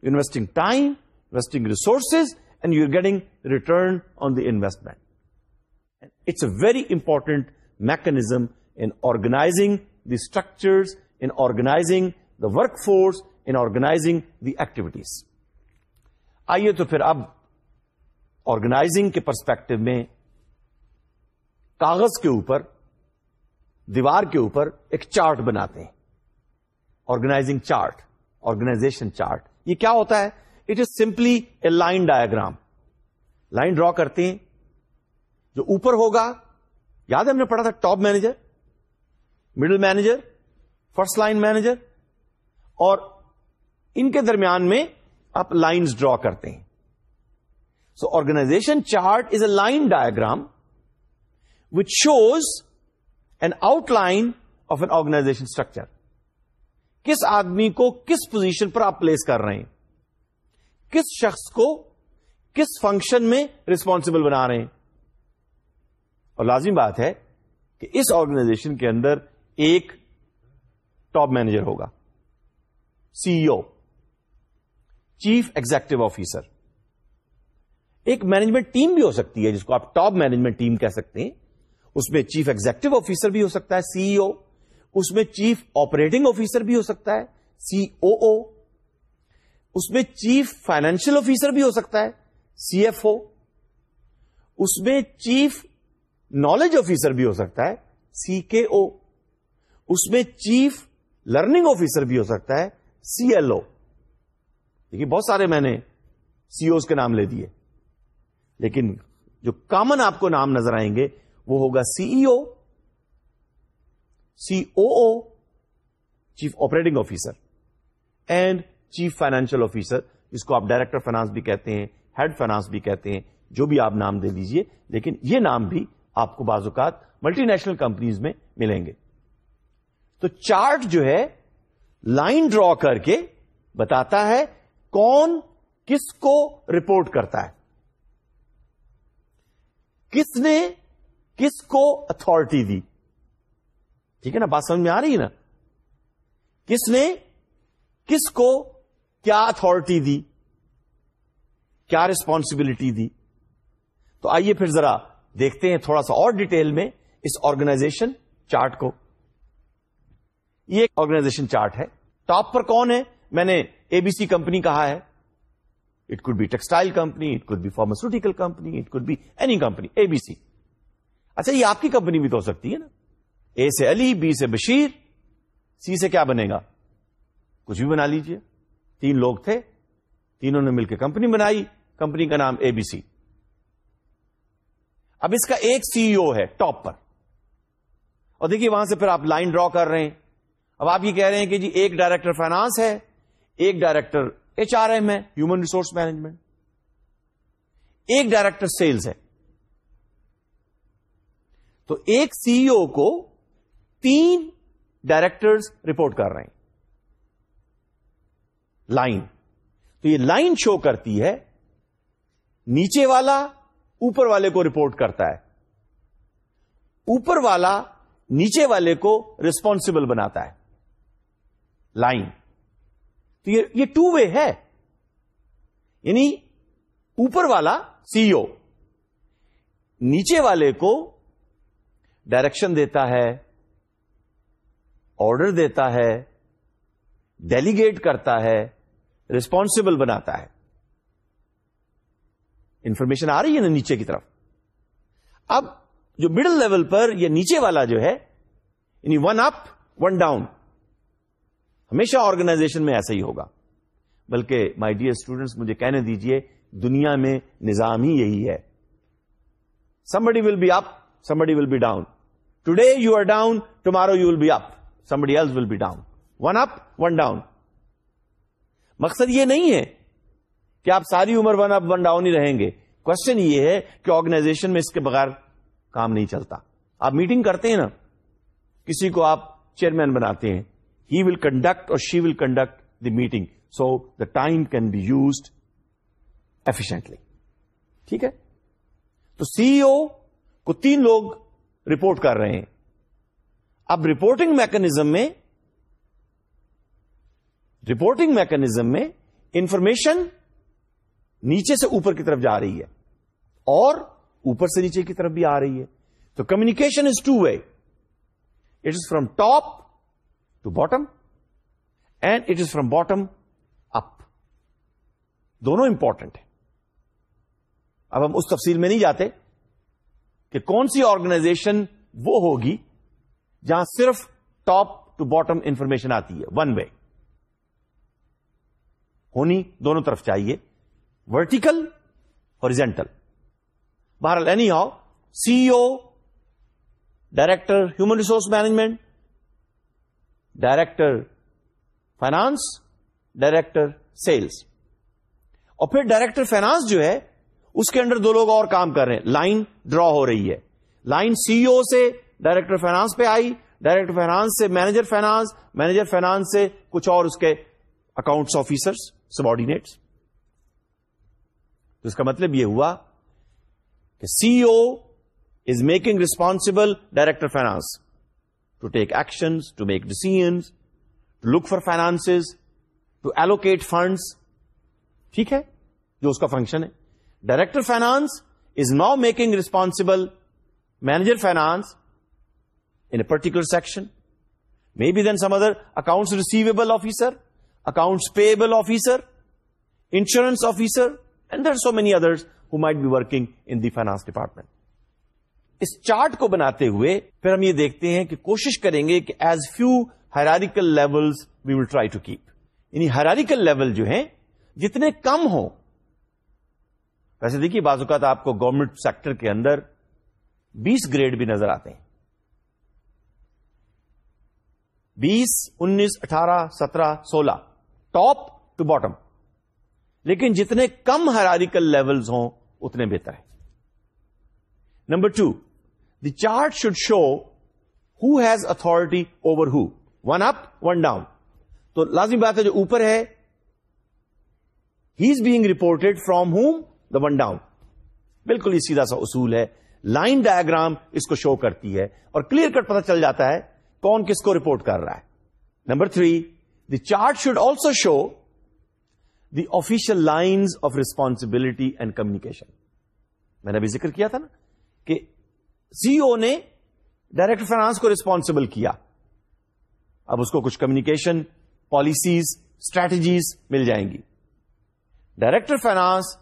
investing time investing resources and you are getting return on the investment it's a very important mechanism in organizing the structures in organizing the workforce in organizing the activities آئیے تو پھر اب organising کے perspective میں کاغذ کے اوپر دیوار کے اوپر ایک چارٹ بناتے ہیں آرگنائزنگ چارٹ آرگنائزیشن چارٹ یہ کیا ہوتا ہے it is simply a line diagram line draw کرتے ہیں جو اوپر ہوگا یاد ہے ہم نے پڑھا تھا top manager middle manager first line manager اور ان کے درمیان میں آپ لائنز ڈرا کرتے ہیں so organization chart is a line diagram which shows an outline of an organization structure کس آدمی کو کس پوزیشن پر آپ پلیس کر رہے ہیں کس شخص کو کس فنکشن میں ریسپانسبل بنا رہے ہیں اور لازمی بات ہے کہ اس آرگنائزیشن کے اندر ایک ٹاپ مینیجر ہوگا C O chief executive officer ایک مینجمنٹ ٹیم بھی ہو سکتی ہے جس کو آپ ٹاپ مینجمنٹ ٹیم کہہ سکتے ہیں اس میں چیف ایگزیکٹو آفیسر بھی ہو سکتا ہے سی ای او اس میں چیف آپریٹنگ آفیسر بھی ہو سکتا ہے سی او او اس میں چیف فائنینشیل آفیسر بھی ہو سکتا ہے سی ایف او اس میں چیف نالج آفیسر بھی ہو سکتا ہے سی کے او اس میں چیف لرننگ آفیسر بھی ہو سکتا ہے سی ایل او دیکھیے بہت سارے میں نے سی اوز کے نام لے دیے لیکن جو کامن آپ کو نام نظر آئیں گے وہ ہوگا C E C O O chief operating officer and chief financial officer جس کو آپ ڈائریکٹر فائنانس بھی کہتے ہیں ہیڈ فائنانس بھی کہتے ہیں جو بھی آپ نام دے دیجیے لیکن یہ نام بھی آپ کو بعض اوقات ملٹی نیشنل کمپنیز میں ملیں گے تو چارٹ جو ہے لائن ڈرا کر کے بتاتا ہے کون کس کو رپورٹ کرتا ہے کس نے کس کو اتارٹی دی ٹھیک ہے نا بات سمجھ میں آ رہی ہے نا کس نے کس کو کیا اتارٹی دی کیا ریسپانسبلٹی دی تو آئیے پھر ذرا دیکھتے ہیں تھوڑا سا اور ڈیٹیل میں اس آرگنائزیشن چارٹ کو یہ آرگنائزیشن چارٹ ہے ٹاپ پر کون ہے میں نے اے بی سی کمپنی کہا ہے it could be textile company it could be pharmaceutical company it could be any company A B C اچھا یہ آپ کی کمپنی بھی تو ہو سکتی ہے نا اے سے علی بی سے بشیر سی سے کیا بنے گا کچھ بھی بنا لیجئے تین لوگ تھے تینوں نے مل کے کمپنی بنائی کمپنی کا نام اے بی سی اب اس کا ایک سی او ہے ٹاپ پر اور دیکھیے وہاں سے پھر آپ لائن ڈرا کر رہے ہیں اب آپ یہ کہہ رہے ہیں کہ جی ایک ڈائریکٹر فائنانس ہے ایک ڈائریکٹر ایچ آر ایم ہے ہیومن ریسورس مینجمنٹ ایک ڈائریکٹر سیلز ہے تو ایک سی او کو تین ڈائریکٹرز رپورٹ کر رہے ہیں لائن تو یہ لائن شو کرتی ہے نیچے والا اوپر والے کو رپورٹ کرتا ہے اوپر والا نیچے والے کو ریسپونسبل بناتا ہے لائن تو یہ ٹو وے ہے یعنی اوپر والا سی او نیچے والے کو ڈائریکشن دیتا ہے آرڈر دیتا ہے ڈیلیگیٹ کرتا ہے ریسپانسبل بناتا ہے انفارمیشن آ رہی ہے نا نیچے کی طرف اب جو مڈل لیول پر یا نیچے والا جو ہے یعنی ون اپ ون ڈاؤن ہمیشہ آرگنائزیشن میں ایسا ہی ہوگا بلکہ مائی ڈیئر اسٹوڈنٹس مجھے کہنے دیجئے دنیا میں نظام ہی یہی ہے somebody will be up somebody will be down today you are down tomorrow you will be up somebody else will be down one up one down مقصد یہ نہیں ہے کہ آپ ساری عمر ون اپ ون ڈاؤن ہی رہیں گے کوشچن یہ ہے کہ آرگنائزیشن میں اس کے بغیر کام نہیں چلتا آپ میٹنگ کرتے ہیں نا کسی کو آپ چیئرمین بناتے ہیں ہی ول کنڈکٹ اور she will conduct the meeting so the time can be used efficiently ٹھیک ہے تو سی او کو تین لوگ رپورٹ کر رہے ہیں اب رپورٹنگ میکنیزم میں رپورٹنگ میکنیزم میں انفارمیشن نیچے سے اوپر کی طرف جا رہی ہے اور اوپر سے نیچے کی طرف بھی آ رہی ہے تو communication is two way it is from top to bottom and it is from bottom up دونوں امپورٹنٹ ہیں اب ہم اس تفصیل میں نہیں جاتے کہ کون سی آرگنائزیشن وہ ہوگی جہاں صرف ٹاپ ٹو باٹم انفارمیشن آتی ہے ون وے ہونی دونوں طرف چاہیے ورٹیکل اور بہرحال anyhow C O director human resource management director finance director sales اور پھر ڈائریکٹر فائنانس جو ہے اس کے اندر دو لوگ اور کام کر رہے ہیں لائن ڈرا ہو رہی ہے لائن سی او سے ڈائریکٹر فائنانس پہ آئی ڈائریکٹر فائنانس سے مینیجر فائنانس مینیجر فائنانس سے کچھ اور اس کے اکاؤنٹس آفیسرس سب آرڈینیٹس اس کا مطلب یہ ہوا کہ C O is making responsible director finance to take action to make decision to look for finance to allocate funds ٹھیک ہے جو اس کا فنکشن ہے director finance is now making responsible manager finance in a particular section may be then some other accounts receivable officer accounts payable officer insurance officer and there so many others who might be working in the finance department us chart کو بناتے ہوئے پھر ہم یہ دیکھتے ہیں کہ کوشش کریں گے کہ as few hierarchical levels we will try to keep یعنی ہیراریکل لیول جو ہیں جتنے کم ہوں ویسے دیکھیے بعض اوقات آپ کو گورنمنٹ سیکٹر کے اندر بیس گریڈ بھی نظر آتے ہیں بیس انیس اٹھارہ سترہ سولہ ٹاپ ٹو باٹم لیکن جتنے کم ہراریکل لیولز ہوں اتنے بہتر ہے number two the chart should show who has authority over who one up one down تو لازمی بات ہے جو اوپر ہے he is being reported from whom one down بالکل یہ سیدھا سا اصول ہے لائن ڈایاگرام اس کو شو کرتی ہے اور کلیئر کٹ پتا چل جاتا ہے کون کس کو رپورٹ کر رہا ہے number three the chart should also show the official line of responsibility and communication میں نے ابھی ذکر کیا تھا نا کہ سی او نے ڈائریکٹر فائنانس کو ریسپانسبل کیا اب اس کو کچھ کمیکیشن پالیسیز اسٹریٹجیز مل جائیں گی director finance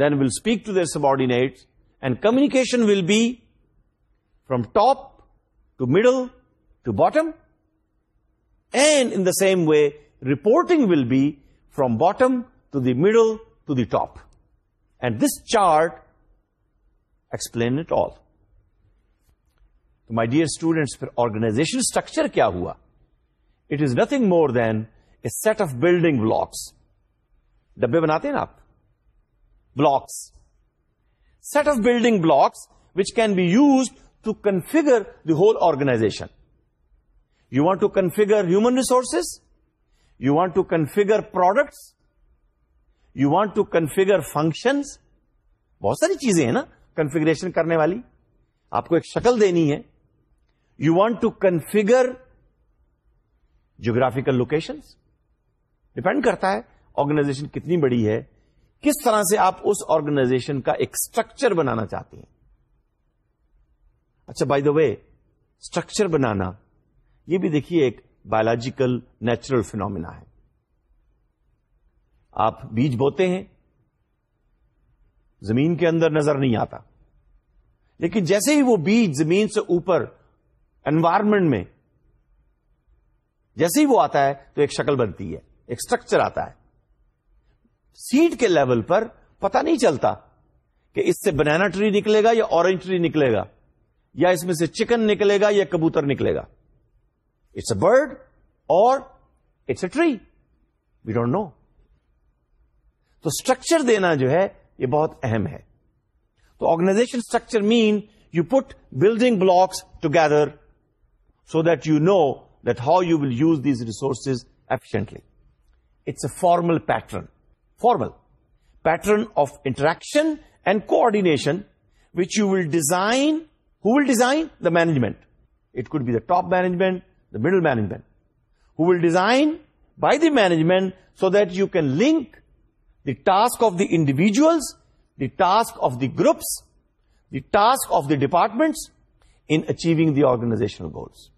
then will speak to their subordinate and communication will be from top to middle to bottom and in the same way reporting will be from bottom to the middle to the top and this chart explain it all تو my dear students پھر organization structure کیا ہوا it is nothing more than a set of building blocks ڈبے بناتے ہیں آپ blocks. Set of building blocks which can be used to configure the whole organization. You want to configure human resources. You want to configure products. You want to configure functions. بہت ساری چیزیں ہیں نا configuration کرنے والی آپ کو ایک شکل دینی ہے you want to configure geographical location depend کرتا ہے آرگنائزیشن کتنی بڑی ہے کس طرح سے آپ اس آرگنائزیشن کا ایک اسٹرکچر بنانا چاہتے ہیں اچھا بائی دا وے اسٹرکچر بنانا یہ بھی دیکھیے ایک بایولوجیکل نیچرل فینومینا ہے آپ بیج بوتے ہیں زمین کے اندر نظر نہیں آتا لیکن جیسے ہی وہ بیج زمین سے اوپر انوائرمنٹ میں جیسے ہی وہ آتا ہے تو ایک شکل بنتی ہے ایک اسٹرکچر آتا ہے سیڈ کے لیول پر پتا نہیں چلتا کہ اس سے بنانا ٹری نکلے گا یا اورنج ٹری نکلے گا یا اس میں سے چکن نکلے گا یا کبوتر نکلے گا اٹس اے برڈ اور it's a tree we don't know تو اسٹرکچر دینا جو ہے یہ بہت اہم ہے تو organization structure mean you put building blocks together so that you know that how you will use these resources efficiently it's a formal pattern formal pattern of interaction and coordination, which you will design. Who will design? The management. It could be the top management, the middle management, who will design by the management so that you can link the task of the individuals, the task of the groups, the task of the departments in achieving the organizational goals.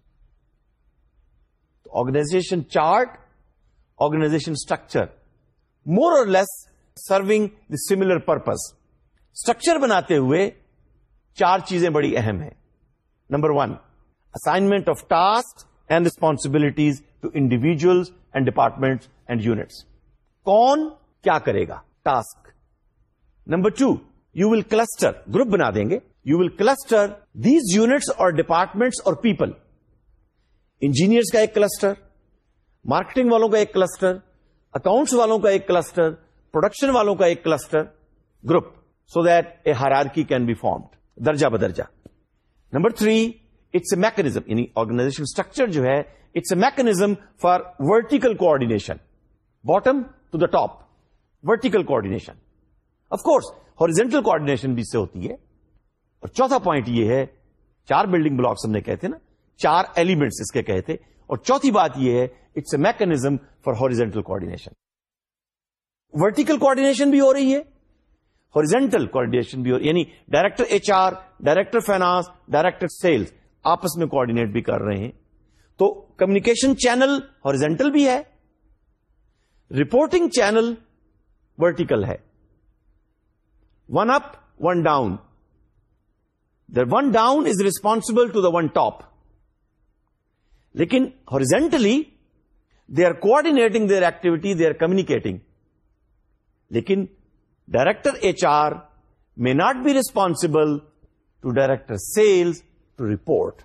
The organization chart, organization structure more or less serving the similar purpose structure بناتے ہوئے چار چیزیں بڑی اہم ہیں number one assignment of task and responsibilities to individuals and department and units کون کیا کرے گا task number two you will cluster group بنا دیں گے you will cluster these units اور ڈپارٹمنٹس اور پیپل انجینئرس کا ایک کلسٹر مارکیٹنگ والوں کا ایک کلسٹر اکاؤنٹس والوں کا ایک کلسٹر پروڈکشن والوں کا ایک cluster group so that a hierarchy can be formed درجہ بدرجہ number three it's a mechanism یعنی آرگنائزیشن اسٹرکچر جو ہے it's a mechanism for vertical coordination bottom to the top vertical of course horizontal coordination بھی اس سے ہوتی ہے اور چوتھا پوائنٹ یہ ہے چار بلڈنگ بلاکس ہم نے نا چار ایلیمنٹس اس کے کہتے ہیں اور چوتھی بات یہ ہے it's a mechanism for horizontal coordination vertical coordination بھی ہو رہی ہے ہارجینٹل کوآڈینیشن بھی ہو رہی ہے یعنی director H R director finance director sales آپس میں کوآڈینیٹ بھی کر رہے ہیں تو کمیکیشن چینل ہاریجینٹل بھی ہے رپورٹنگ چینل ورٹیکل ہے one up one down the one down is responsible to the one top لیکن horizontally they are coordinating their activity they are communicating لیکن director H R may not be responsible to director sales to report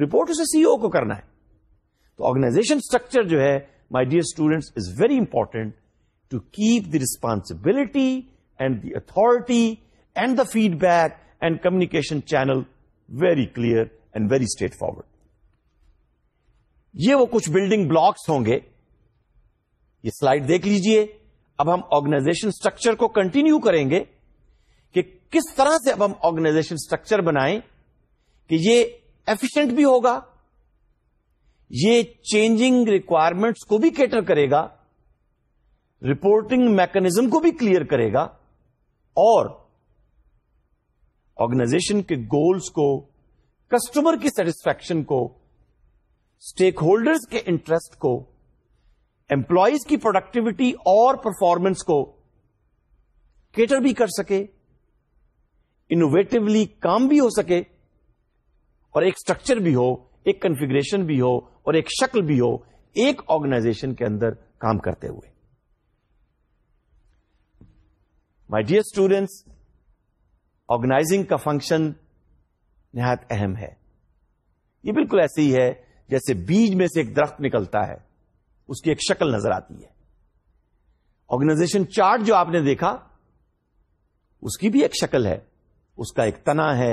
report اسے C O کو کرنا ہے تو organization structure جو ہے my dear student is very important to keep the responsibility and the authority and the feedback and communication channel very clear and very straightforward یہ وہ کچھ بلڈنگ بلاکس ہوں گے یہ سلائڈ دیکھ لیجئے اب ہم آرگنائزیشن اسٹرکچر کو کنٹینیو کریں گے کہ کس طرح سے اب ہم آرگنائزیشن اسٹرکچر بنائیں کہ یہ ایفیشنٹ بھی ہوگا یہ چینجنگ ریکوائرمنٹس کو بھی کیٹر کرے گا رپورٹنگ میکنیزم کو بھی کلیئر کرے گا اور آرگنائزیشن کے گولز کو کسٹمر کی سیٹسفیکشن کو اسٹیک ہولڈر کے انٹرسٹ کو امپلائیز کی پروڈکٹیوٹی اور پرفارمنس کو کیٹر بھی کر سکے انوویٹولی کام بھی ہو سکے اور ایک اسٹرکچر بھی ہو ایک کنفیگریشن بھی ہو اور ایک شکل بھی ہو ایک آرگنائزیشن کے اندر کام کرتے ہوئے مائی ڈیئر اسٹوڈینٹس آرگنائزنگ کا فنکشن نہایت اہم ہے یہ بالکل ایسے ہی ہے جیسے بیج میں سے ایک درخت نکلتا ہے اس کی ایک شکل نظر آتی ہے آرگنائزیشن چارٹ جو آپ نے دیکھا اس کی بھی ایک شکل ہے اس کا ایک تنا ہے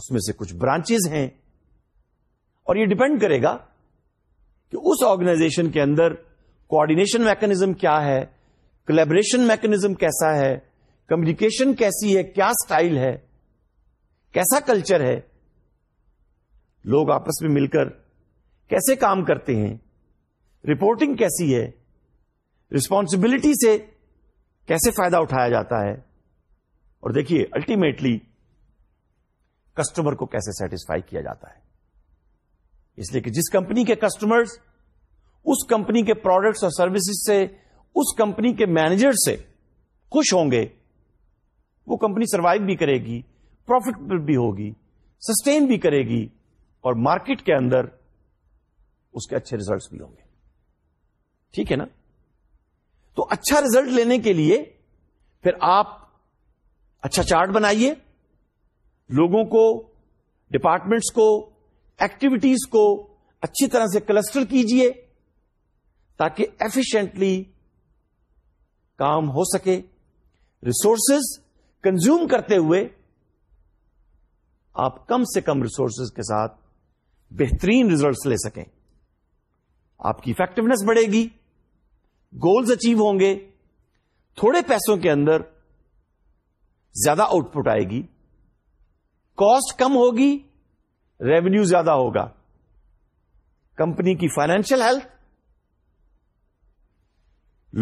اس میں سے کچھ برانچز ہیں اور یہ ڈیپینڈ کرے گا کہ اس آرگنائزیشن کے اندر کوآڈینیشن میکنیزم کیا ہے کلیبریشن میکنیزم کیسا ہے کمیونیکیشن کیسی ہے کیا سٹائل ہے کیسا کلچر ہے لوگ آپس میں مل کر کیسے کام کرتے ہیں رپورٹنگ کیسی ہے رسپانسبلٹی سے کیسے فائدہ اٹھایا جاتا ہے اور دیکھیے الٹیمیٹلی کسٹمر کو کیسے سیٹسفائی کیا جاتا ہے اس لیے کہ جس کمپنی کے کسٹمر اس کمپنی کے پروڈکٹس اور سروسز سے اس کمپنی کے مینیجر سے خوش ہوں گے وہ کمپنی سروائو بھی کرے گی پروفٹ بھی ہوگی سسٹین بھی کرے گی اور مارکیٹ کے اندر اس کے اچھے ریزلٹس بھی ہوں گے ٹھیک ہے نا تو اچھا ریزلٹ لینے کے لیے پھر آپ اچھا چارٹ بنائیے لوگوں کو ڈپارٹمنٹس کو ایکٹیویٹیز کو اچھی طرح سے کلسٹر کیجئے تاکہ ایفیشنٹلی کام ہو سکے ریسورسز کنزیوم کرتے ہوئے آپ کم سے کم ریسورسز کے ساتھ بہترین ریزلٹس لے سکیں آپ کی افیکٹونیس بڑھے گی گولز اچیو ہوں گے تھوڑے پیسوں کے اندر زیادہ آؤٹ پٹ آئے گی کاسٹ کم ہوگی ریونیو زیادہ ہوگا کمپنی کی فائنینشیل ہیلتھ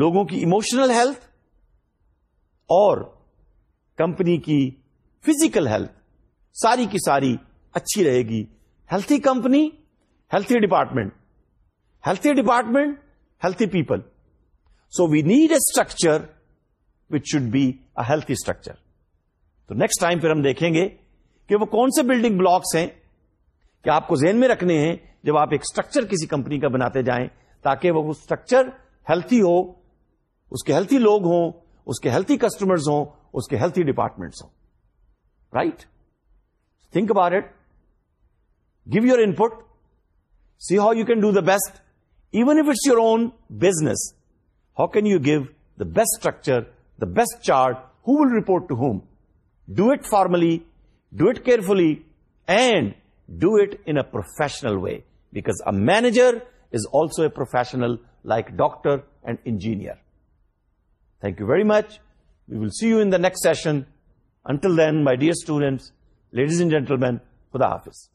لوگوں کی ایموشنل ہیلتھ اور کمپنی کی فزیکل ہیلتھ ساری کی ساری اچھی رہے گی healthy company healthy department department healthy people so we need a structure which should be a healthy structure تو نیکسٹ ٹائم پھر ہم دیکھیں گے کہ وہ کون سے بلڈنگ بلاکس ہیں کہ آپ کو ذہن میں رکھنے ہیں جب آپ ایک اسٹرکچر کسی کمپنی کا بناتے جائیں تاکہ وہ اسٹرکچر ہیلتھی ہو اس کے ہیلتھی لوگ ہوں اس کے ہیلتھی کسٹمرز ہوں اس کے ہیلتھی ڈپارٹمنٹس ہوں right think about it give your input see how you can do the best Even if it's your own business, how can you give the best structure, the best chart, who will report to whom? Do it formally, do it carefully, and do it in a professional way. Because a manager is also a professional like doctor and engineer. Thank you very much. We will see you in the next session. Until then, my dear students, ladies and gentlemen, Khuda Hafiz.